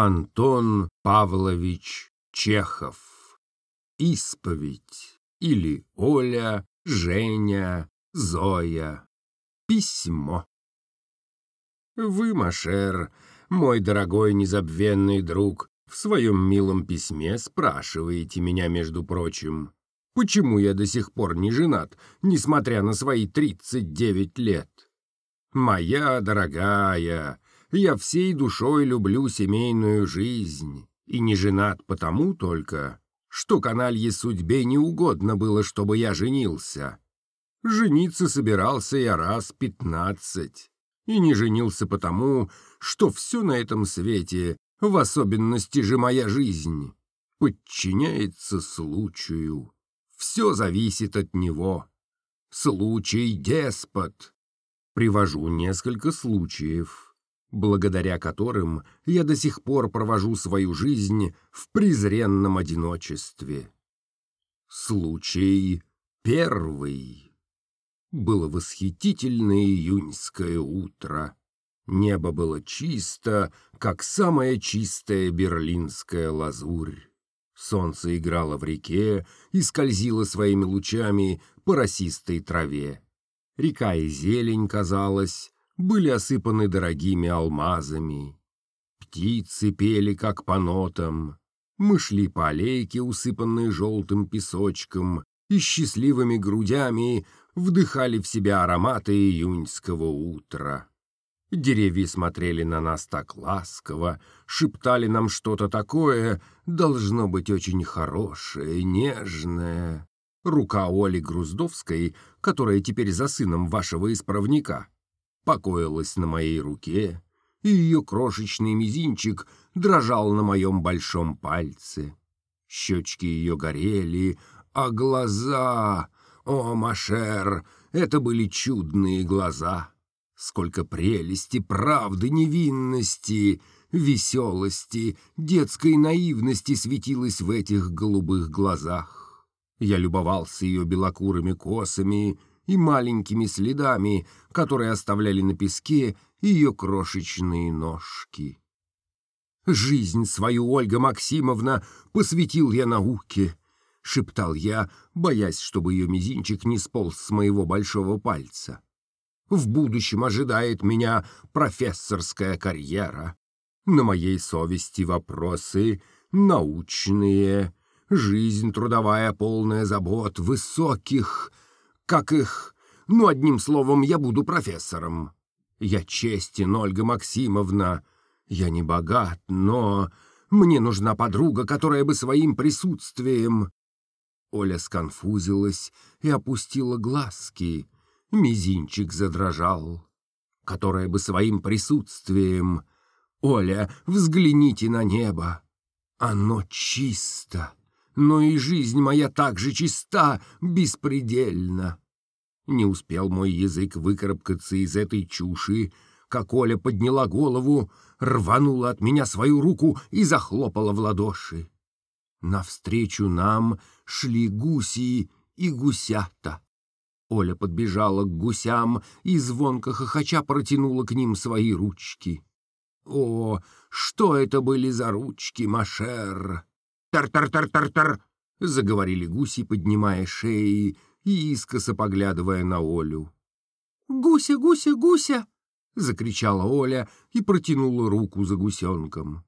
Антон Павлович Чехов. Исповедь или Оля, Женя, Зоя. Письмо. Вы, Машер, мой дорогой незабвенный друг, в своем милом письме спрашиваете меня, между прочим, почему я до сих пор не женат, несмотря на свои 39 лет. Моя дорогая, я всей душой люблю семейную жизнь и не женат потому только, что каналье судьбе не угодно было, чтобы я женился. Жениться собирался я раз пятнадцать, и не женился потому, что все на этом свете в особенности же моя жизнь, подчиняется случаю. Все зависит от него. Случай деспот. Привожу несколько случаев, благодаря которым я до сих пор провожу свою жизнь в презренном одиночестве. Случай первый. Было восхитительное июньское утро. Небо было чисто, как самая чистая берлинская лазурь. Солнце играло в реке и скользило своими лучами по росистой траве. Река и зелень, казалось, были осыпаны дорогими алмазами. Птицы пели, как по нотам. Мы шли по аллейке, усыпанной желтым песочком, и счастливыми грудями вдыхали в себя ароматы июньского утра. Деревья смотрели на нас так ласково, шептали нам что-то такое, должно быть очень хорошее, нежное. Рука Оли Груздовской, которая теперь за сыном вашего исправника, покоилась на моей руке, и ее крошечный мизинчик дрожал на моем большом пальце. Щечки ее горели, а глаза... О, Машер, это были чудные глаза! Сколько прелести, правды, невинности, веселости, детской наивности светилось в этих голубых глазах. Я любовался ее белокурыми косами и маленькими следами, которые оставляли на песке ее крошечные ножки. «Жизнь свою, Ольга Максимовна, посвятил я науке», — шептал я, боясь, чтобы ее мизинчик не сполз с моего большого пальца. В будущем ожидает меня профессорская карьера. На моей совести вопросы научные, жизнь трудовая, полная забот, высоких, как их... Ну, одним словом, я буду профессором. Я честен, Ольга Максимовна. Я не богат, но мне нужна подруга, которая бы своим присутствием... Оля сконфузилась и опустила глазки — мизинчик задрожал, которая бы своим присутствием... Оля, взгляните на небо. Оно чисто, но и жизнь моя так же чиста, беспредельно. Не успел мой язык выкарабкаться из этой чуши, как Оля подняла голову, рванула от меня свою руку и захлопала в ладоши. Навстречу нам шли гуси и гусята. Оля подбежала к гусям и звонко хохоча протянула к ним свои ручки. «О, что это были за ручки, Машер!» «Тар-тар-тар-тар-тар!» — заговорили гуси, поднимая шеи и искоса поглядывая на Олю. «Гуся, гуся, гуся!» — закричала Оля и протянула руку за гусенком.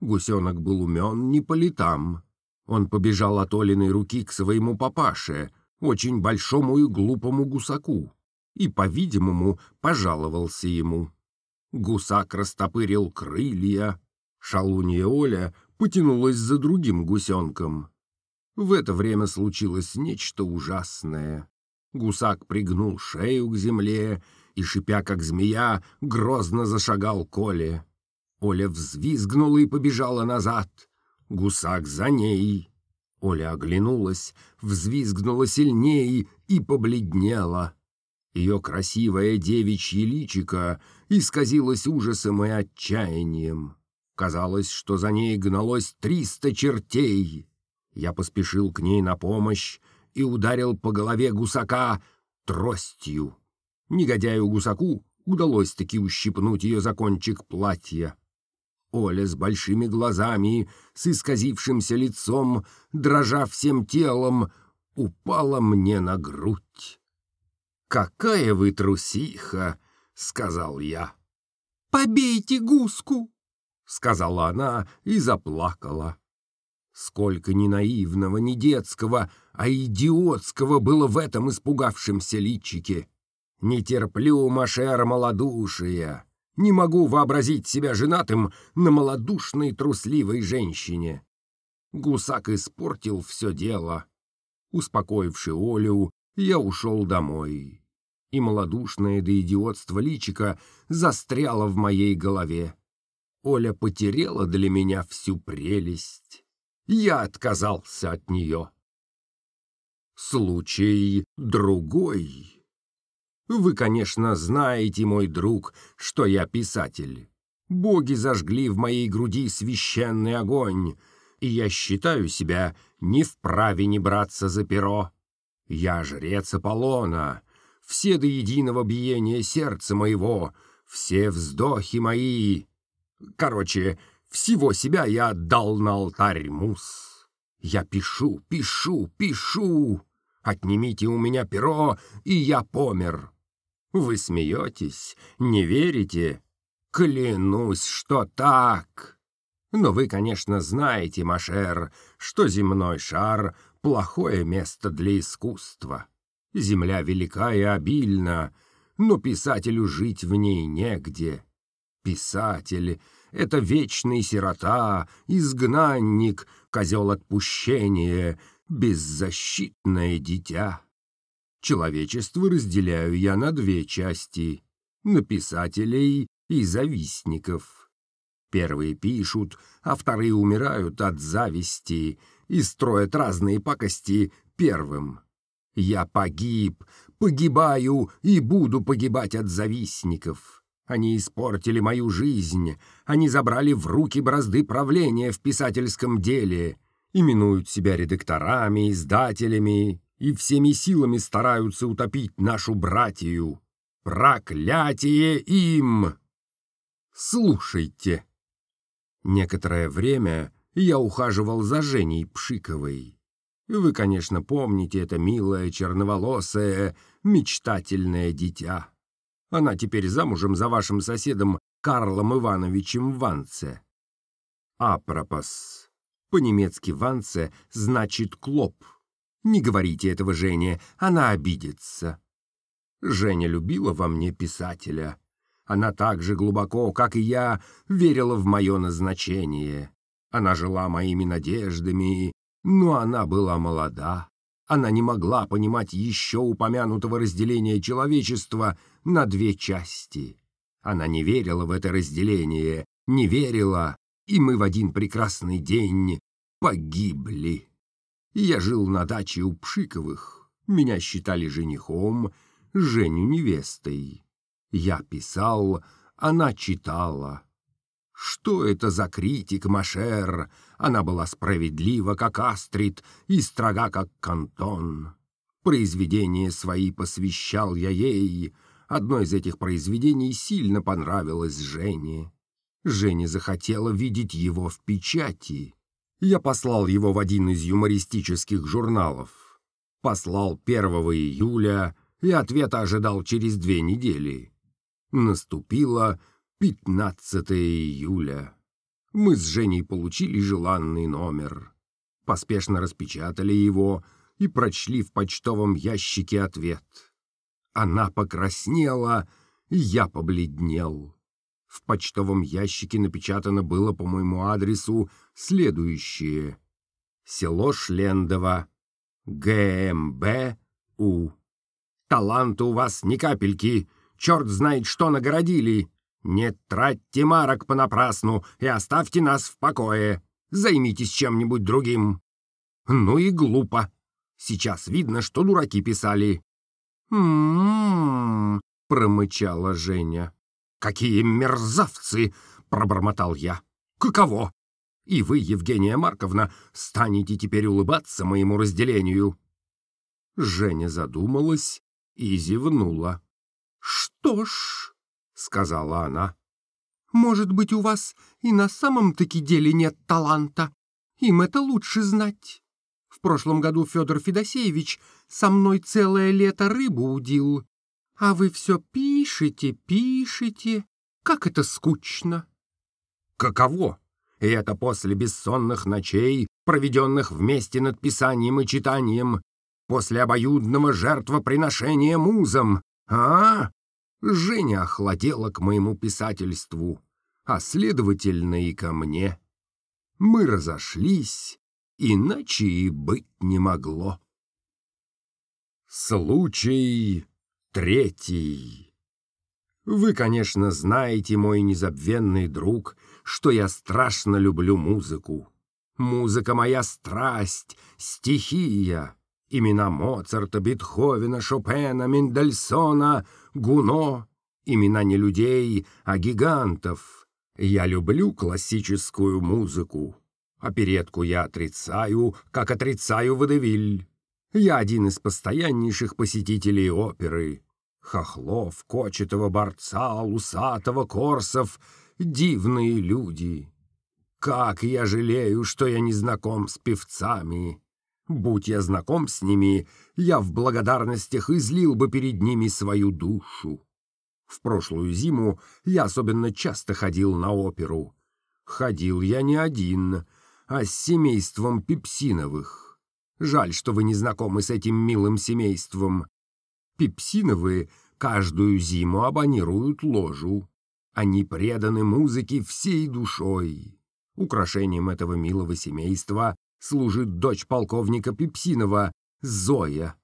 Гусенок был умен не по летам. Он побежал от Олиной руки к своему папаше — очень большому и глупому гусаку, и, по-видимому, пожаловался ему. Гусак растопырил крылья, шалунья Оля потянулась за другим гусенком. В это время случилось нечто ужасное. Гусак пригнул шею к земле и, шипя как змея, грозно зашагал к Оле. Оля взвизгнула и побежала назад. Гусак за ней. Оля оглянулась, взвизгнула сильнее и побледнела. Ее красивое девичье личико исказилось ужасом и отчаянием. Казалось, что за ней гналось триста чертей. Я поспешил к ней на помощь и ударил по голове гусака тростью. Негодяю гусаку удалось таки ущипнуть ее за кончик платья. Оля с большими глазами, с исказившимся лицом, дрожа всем телом, упала мне на грудь. «Какая вы трусиха!» — сказал я. «Побейте гуску!» — сказала она и заплакала. Сколько ни наивного, ни детского, а идиотского было в этом испугавшемся личике. Не терплю, Машер, малодушия. Не могу вообразить себя женатым на малодушной трусливой женщине. Гусак испортил все дело. Успокоивши Олю, я ушел домой. И малодушное до идиотства личика застряло в моей голове. Оля потеряла для меня всю прелесть. Я отказался от нее. Случай другой. Вы, конечно, знаете, мой друг, что я писатель. Боги зажгли в моей груди священный огонь, и я считаю себя не вправе не браться за перо. Я жрец Аполлона, все до единого биения сердца моего, все вздохи мои. Короче, всего себя я отдал на алтарь мус. Я пишу, пишу, пишу. Отнимите у меня перо, и я помер. Вы смеетесь, не верите? Клянусь, что так. Но вы, конечно, знаете, Машер, что земной шар — плохое место для искусства. Земля велика и обильна, но писателю жить в ней негде. Писатель — это вечный сирота, изгнанник, козел отпущения, беззащитное дитя. Человечество разделяю я на две части — на писателей и завистников. Первые пишут, а вторые умирают от зависти и строят разные пакости первым. Я погиб, погибаю и буду погибать от завистников. Они испортили мою жизнь, они забрали в руки бразды правления в писательском деле, именуют себя редакторами, издателями и всеми силами стараются утопить нашу братью. Проклятие им! Слушайте. Некоторое время я ухаживал за Женей Пшиковой. Вы, конечно, помните это милое, черноволосое, мечтательное дитя. Она теперь замужем за вашим соседом Карлом Ивановичем Ванце. Апропос. По-немецки «Ванце» значит «клоп». Не говорите этого Жене, она обидится. Женя любила во мне писателя. Она так же глубоко, как и я, верила в мое назначение. Она жила моими надеждами, но она была молода. Она не могла понимать еще упомянутого разделения человечества на две части. Она не верила в это разделение, не верила, и мы в один прекрасный день погибли. Я жил на даче у Пшиковых. Меня считали женихом, Женю невестой. Я писал, она читала. Что это за критик, Машер? Она была справедлива, как Астрид, и строга, как Кантон. Произведения свои посвящал я ей. Одно из этих произведений сильно понравилось Жене. Женя захотела видеть его в печати. Я послал его в один из юмористических журналов. Послал 1 июля, и ответа ожидал через две недели. Наступило 15 июля. Мы с Женей получили желанный номер. Поспешно распечатали его и прочли в почтовом ящике ответ. Она покраснела, и я побледнел. В почтовом ящике напечатано было по моему адресу следующее. Село Шлендово, ГМБ-У. Таланта у вас ни капельки, черт знает, что наградили. Не тратьте марок понапрасну и оставьте нас в покое. Займитесь чем-нибудь другим. Ну и глупо. Сейчас видно, что дураки писали. «М-м-м», промычала Женя. «Какие мерзавцы!» — пробормотал я. «Каково? И вы, Евгения Марковна, станете теперь улыбаться моему разделению?» Женя задумалась и зевнула. «Что ж», — сказала она, — Может быть, у вас и на самом-таки деле нет таланта. Им это лучше знать. В прошлом году Федор Федосеевич со мной целое лето рыбу удил. А вы все пишете, пишете. Как это скучно. Каково? И это после бессонных ночей, проведенных вместе над писанием и читанием, после обоюдного жертвоприношения музам, а? Женя охладела к моему писательству, а следовательно и ко мне. Мы разошлись, иначе и быть не могло. Случай третий. Вы, конечно, знаете, мой незабвенный друг, что я страшно люблю музыку. Музыка моя страсть, стихия. Имена Моцарта, Бетховена, Шопена, Мендельсона, Гуно. Имена не людей, а гигантов. Я люблю классическую музыку. Оперетку я отрицаю, как отрицаю водевиль. Я один из постояннейших посетителей оперы. Хохлов, Кочетова, Борца, Усатого, Корсов — дивные люди. Как я жалею, что я не знаком с певцами. Будь я знаком с ними, я в благодарностях излил бы перед ними свою душу. В прошлую зиму я особенно часто ходил на оперу. Ходил я не один, а с семейством Пепсиновых. Жаль, что вы не знакомы с этим милым семейством. Пепсиновы каждую зиму абонируют ложу. Они преданы музыке всей душой. Украшением этого милого семейства служит дочь полковника Пепсинова, Зоя.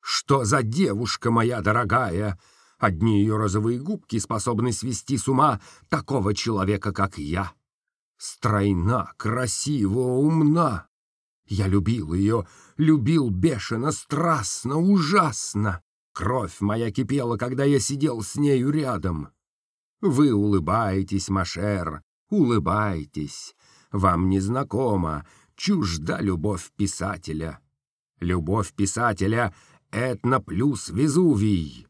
Что за девушка моя дорогая! Одни ее розовые губки способны свести с ума такого человека, как я. Стройна, красива, умна. Я любил ее, любил бешено, страстно, ужасно. Кровь моя кипела, когда я сидел с нею рядом. Вы улыбаетесь, Машер, улыбаетесь. Вам незнакома, чужда любовь писателя. Любовь писателя — этно плюс Везувий.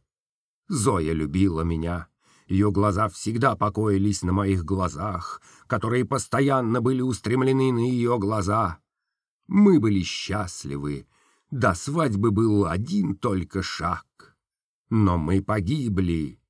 Зоя любила меня. Ее глаза всегда покоились на моих глазах, которые постоянно были устремлены на ее глаза. Мы были счастливы. До свадьбы был один только шаг. Но мы погибли.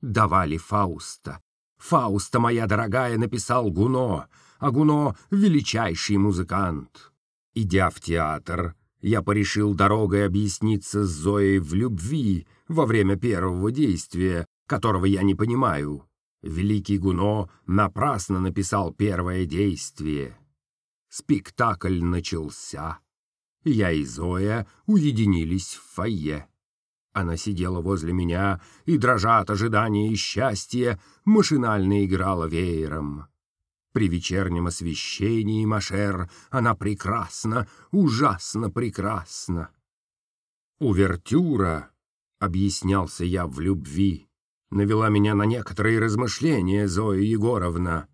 Давали Фауста. Фауста, моя дорогая, написал Гуно — а Гуно — величайший музыкант. Идя в театр, я порешил дорогой объясниться с Зоей в любви во время первого действия, которого я не понимаю. Великий Гуно напрасно написал первое действие. Спектакль начался. Я и Зоя уединились в фойе. Она сидела возле меня и, дрожа от ожидания и счастья, машинально играла веером. При вечернем освещении Машер она прекрасна, ужасно прекрасна. «Увертюра», — объяснялся я в любви, навела меня на некоторые размышления, Зоя Егоровна.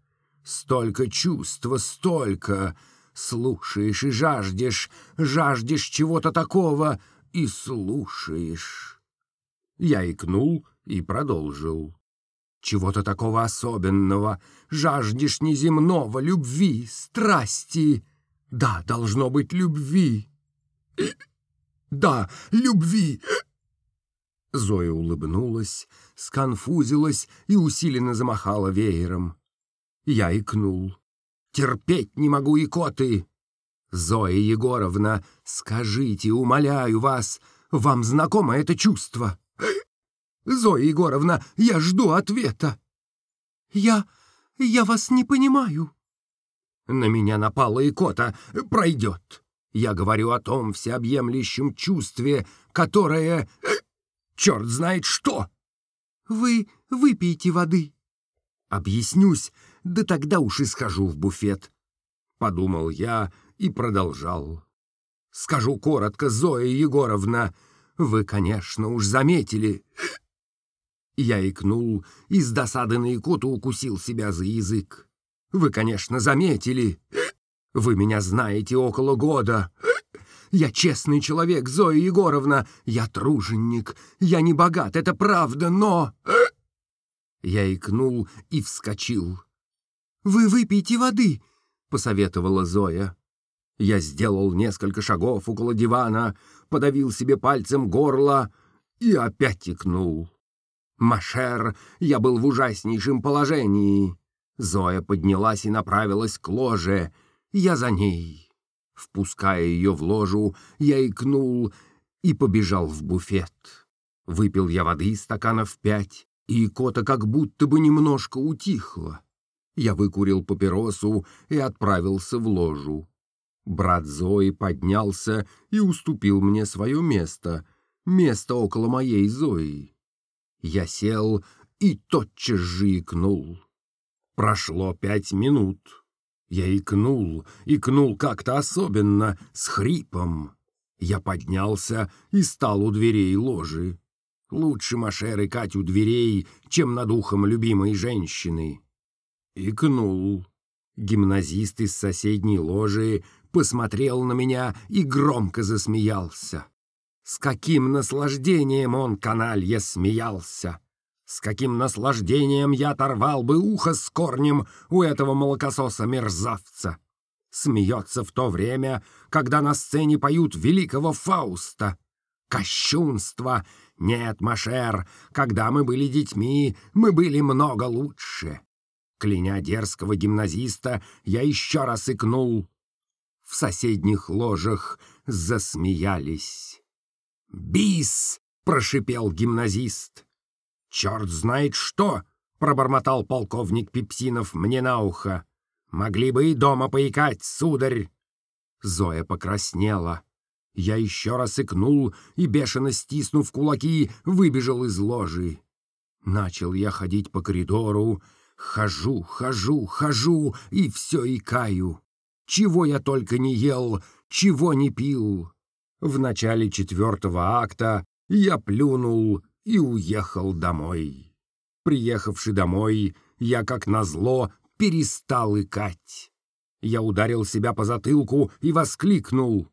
«Столько чувства, столько! Слушаешь и жаждешь, жаждешь чего-то такого и слушаешь». Я икнул и продолжил чего-то такого особенного, жаждешь неземного, любви, страсти. Да, должно быть любви. Да, любви. Зоя улыбнулась, сконфузилась и усиленно замахала веером. Я икнул. Терпеть не могу икоты. Зоя Егоровна, скажите, умоляю вас, вам знакомо это чувство? Зоя Егоровна, я жду ответа. Я... я вас не понимаю. На меня напала икота. Пройдет. Я говорю о том всеобъемлющем чувстве, которое... Черт знает что. Вы выпейте воды. Объяснюсь, да тогда уж и схожу в буфет. Подумал я и продолжал. Скажу коротко, Зоя Егоровна, вы, конечно, уж заметили... Я икнул и с досады на икоту укусил себя за язык. Вы, конечно, заметили. Вы меня знаете около года. Я честный человек, Зоя Егоровна. Я труженик. Я не богат, это правда, но... Я икнул и вскочил. «Вы выпейте воды», — посоветовала Зоя. Я сделал несколько шагов около дивана, подавил себе пальцем горло и опять икнул. «Машер, я был в ужаснейшем положении». Зоя поднялась и направилась к ложе. Я за ней. Впуская ее в ложу, я икнул и побежал в буфет. Выпил я воды стаканов пять, и икота как будто бы немножко утихла. Я выкурил папиросу и отправился в ложу. Брат Зои поднялся и уступил мне свое место, место около моей Зои. Я сел и тотчас же икнул. Прошло пять минут. Я икнул, икнул как-то особенно, с хрипом. Я поднялся и стал у дверей ложи. Лучше Машер икать у дверей, чем над ухом любимой женщины. Икнул. Гимназист из соседней ложи посмотрел на меня и громко засмеялся. С каким наслаждением он, каналья, смеялся! С каким наслаждением я оторвал бы ухо с корнем у этого молокососа-мерзавца! Смеется в то время, когда на сцене поют великого Фауста. Кощунство! Нет, Машер, когда мы были детьми, мы были много лучше. Кляня дерзкого гимназиста, я еще раз икнул. В соседних ложах засмеялись. «Бис!» — прошипел гимназист. «Черт знает что!» — пробормотал полковник Пепсинов мне на ухо. «Могли бы и дома поикать, сударь!» Зоя покраснела. Я еще раз икнул и, бешено стиснув кулаки, выбежал из ложи. Начал я ходить по коридору, хожу, хожу, хожу и все икаю. Чего я только не ел, чего не пил. В начале четвертого акта я плюнул и уехал домой. Приехавши домой, я, как назло, перестал икать. Я ударил себя по затылку и воскликнул.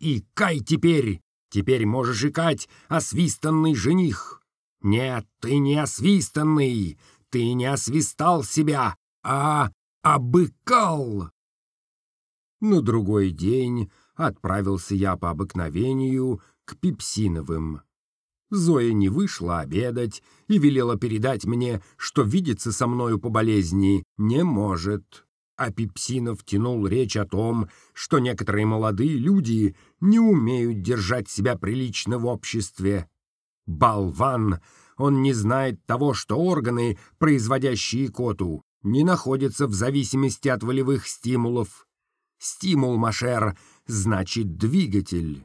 «Икай теперь! Теперь можешь икать, освистанный жених!» «Нет, ты не освистанный! Ты не освистал себя, а обыкал!» На другой день отправился я по обыкновению к Пепсиновым. Зоя не вышла обедать и велела передать мне, что видеться со мною по болезни не может. А Пепсинов тянул речь о том, что некоторые молодые люди не умеют держать себя прилично в обществе. Болван! Он не знает того, что органы, производящие коту, не находятся в зависимости от волевых стимулов. Стимул, Машер, значит двигатель.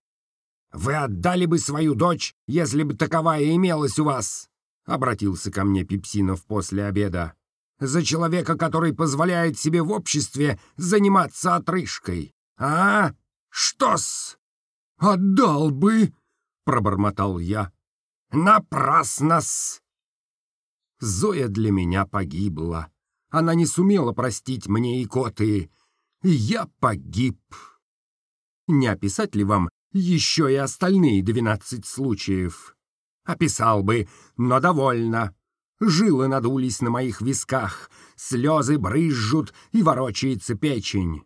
«Вы отдали бы свою дочь, если бы таковая имелась у вас?» — обратился ко мне Пепсинов после обеда. «За человека, который позволяет себе в обществе заниматься отрыжкой. А? Что-с?» «Отдал бы!» — пробормотал я. «Напрасно-с!» Зоя для меня погибла. Она не сумела простить мне икоты. Я погиб. Не описать ли вам еще и остальные двенадцать случаев? Описал бы, но довольно. Жилы надулись на моих висках, слезы брызжут и ворочается печень.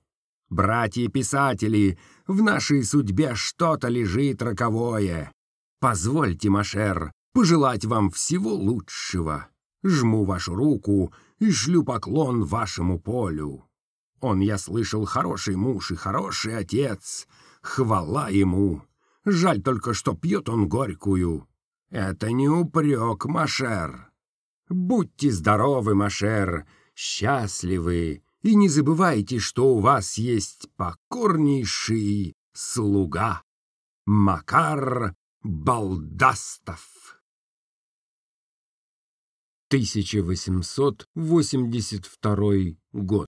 Братья-писатели, в нашей судьбе что-то лежит роковое. Позвольте, Машер, пожелать вам всего лучшего. Жму вашу руку и шлю поклон вашему полю. Он, я слышал, хороший муж и хороший отец. Хвала ему. Жаль только, что пьет он горькую. Это не упрек, Машер. Будьте здоровы, Машер, счастливы, и не забывайте, что у вас есть покорнейший слуга. Макар Балдастов 1882 год